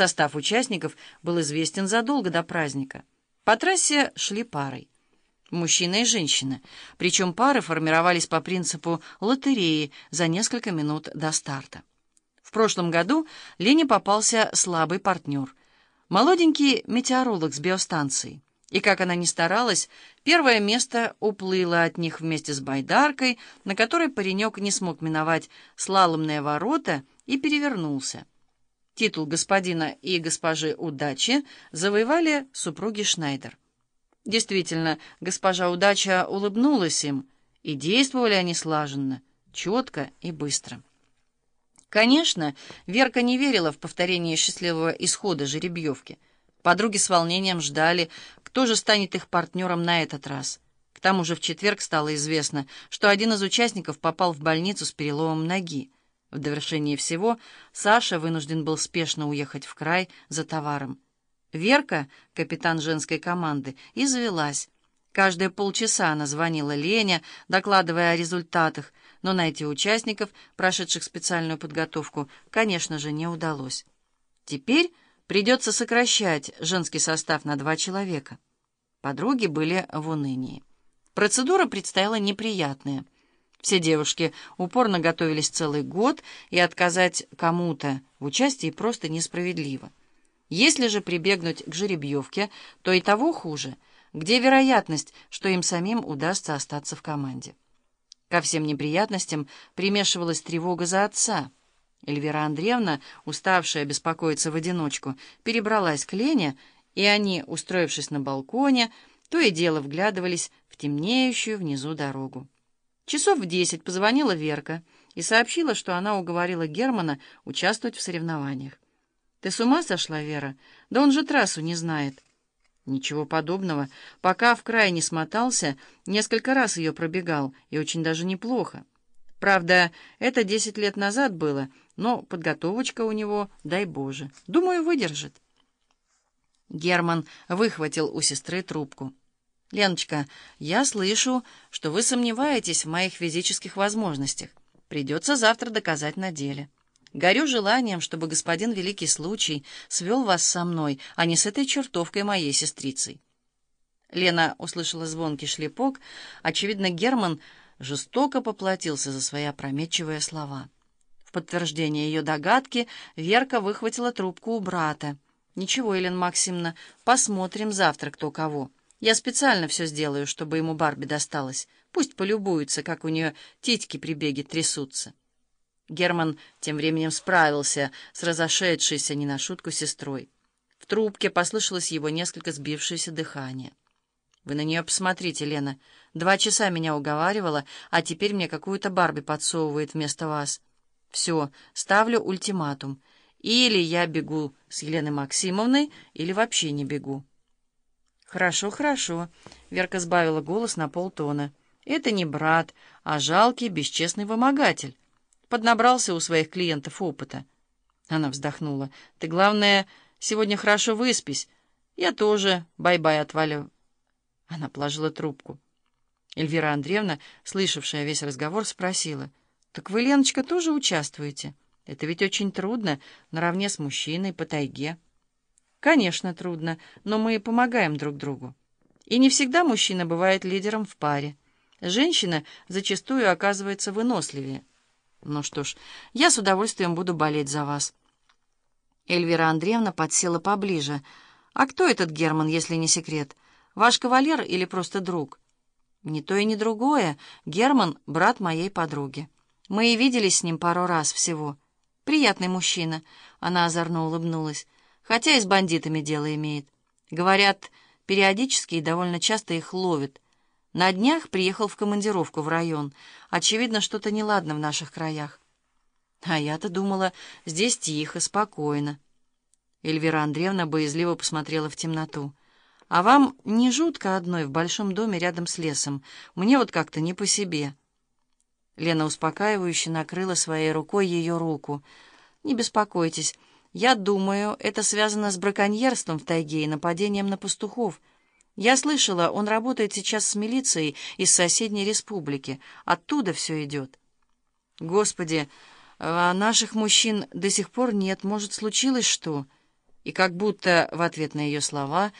Состав участников был известен задолго до праздника. По трассе шли парой. Мужчина и женщина. Причем пары формировались по принципу лотереи за несколько минут до старта. В прошлом году Лене попался слабый партнер. Молоденький метеоролог с биостанции. И как она ни старалась, первое место уплыло от них вместе с байдаркой, на которой паренек не смог миновать слаломные ворота и перевернулся. Титул господина и госпожи удачи завоевали супруги Шнайдер. Действительно, госпожа удача улыбнулась им, и действовали они слаженно, четко и быстро. Конечно, Верка не верила в повторение счастливого исхода жеребьевки. Подруги с волнением ждали, кто же станет их партнером на этот раз. К тому же в четверг стало известно, что один из участников попал в больницу с переломом ноги. В довершение всего Саша вынужден был спешно уехать в край за товаром. Верка, капитан женской команды, извелась. Каждые полчаса она звонила Лене, докладывая о результатах, но найти участников, прошедших специальную подготовку, конечно же, не удалось. Теперь придется сокращать женский состав на два человека. Подруги были в унынии. Процедура предстояла неприятная — все девушки упорно готовились целый год, и отказать кому-то в участии просто несправедливо. Если же прибегнуть к жеребьевке, то и того хуже. Где вероятность, что им самим удастся остаться в команде? Ко всем неприятностям примешивалась тревога за отца. Эльвира Андреевна, уставшая беспокоиться в одиночку, перебралась к Лене, и они, устроившись на балконе, то и дело вглядывались в темнеющую внизу дорогу. Часов в десять позвонила Верка и сообщила, что она уговорила Германа участвовать в соревнованиях. «Ты с ума сошла, Вера? Да он же трассу не знает». Ничего подобного. Пока в край не смотался, несколько раз ее пробегал, и очень даже неплохо. Правда, это десять лет назад было, но подготовочка у него, дай Боже. Думаю, выдержит. Герман выхватил у сестры трубку. «Леночка, я слышу, что вы сомневаетесь в моих физических возможностях. Придется завтра доказать на деле. Горю желанием, чтобы господин Великий Случай свел вас со мной, а не с этой чертовкой моей сестрицей». Лена услышала звонкий шлепок. Очевидно, Герман жестоко поплатился за свои опрометчивые слова. В подтверждение ее догадки Верка выхватила трубку у брата. «Ничего, Елена Максимовна, посмотрим завтра кто кого». Я специально все сделаю, чтобы ему Барби досталось. Пусть полюбуется, как у нее титьки при беге трясутся. Герман тем временем справился с разошедшейся не на шутку сестрой. В трубке послышалось его несколько сбившееся дыхание. «Вы на нее посмотрите, Лена. Два часа меня уговаривала, а теперь мне какую-то Барби подсовывает вместо вас. Все, ставлю ультиматум. Или я бегу с Еленой Максимовной, или вообще не бегу». «Хорошо, хорошо», — Верка сбавила голос на полтона. «Это не брат, а жалкий, бесчестный вымогатель. Поднабрался у своих клиентов опыта». Она вздохнула. «Ты, главное, сегодня хорошо выспись. Я тоже бай-бай отвалю». Она положила трубку. Эльвира Андреевна, слышавшая весь разговор, спросила. «Так вы, Леночка, тоже участвуете? Это ведь очень трудно, наравне с мужчиной, по тайге». Конечно, трудно, но мы помогаем друг другу. И не всегда мужчина бывает лидером в паре. Женщина зачастую оказывается выносливее. Ну что ж, я с удовольствием буду болеть за вас. Эльвира Андреевна подсела поближе. А кто этот Герман, если не секрет? Ваш кавалер или просто друг? Ни то и ни другое. Герман — брат моей подруги. Мы и виделись с ним пару раз всего. Приятный мужчина. Она озорно улыбнулась хотя и с бандитами дело имеет. Говорят, периодически и довольно часто их ловят. На днях приехал в командировку в район. Очевидно, что-то неладно в наших краях. А я-то думала, здесь тихо, спокойно. Эльвира Андреевна боязливо посмотрела в темноту. «А вам не жутко одной в большом доме рядом с лесом? Мне вот как-то не по себе». Лена успокаивающе накрыла своей рукой ее руку. «Не беспокойтесь». Я думаю, это связано с браконьерством в тайге и нападением на пастухов. Я слышала, он работает сейчас с милицией из соседней республики. Оттуда все идет. Господи, а наших мужчин до сих пор нет. Может, случилось что? и как будто в ответ на ее слова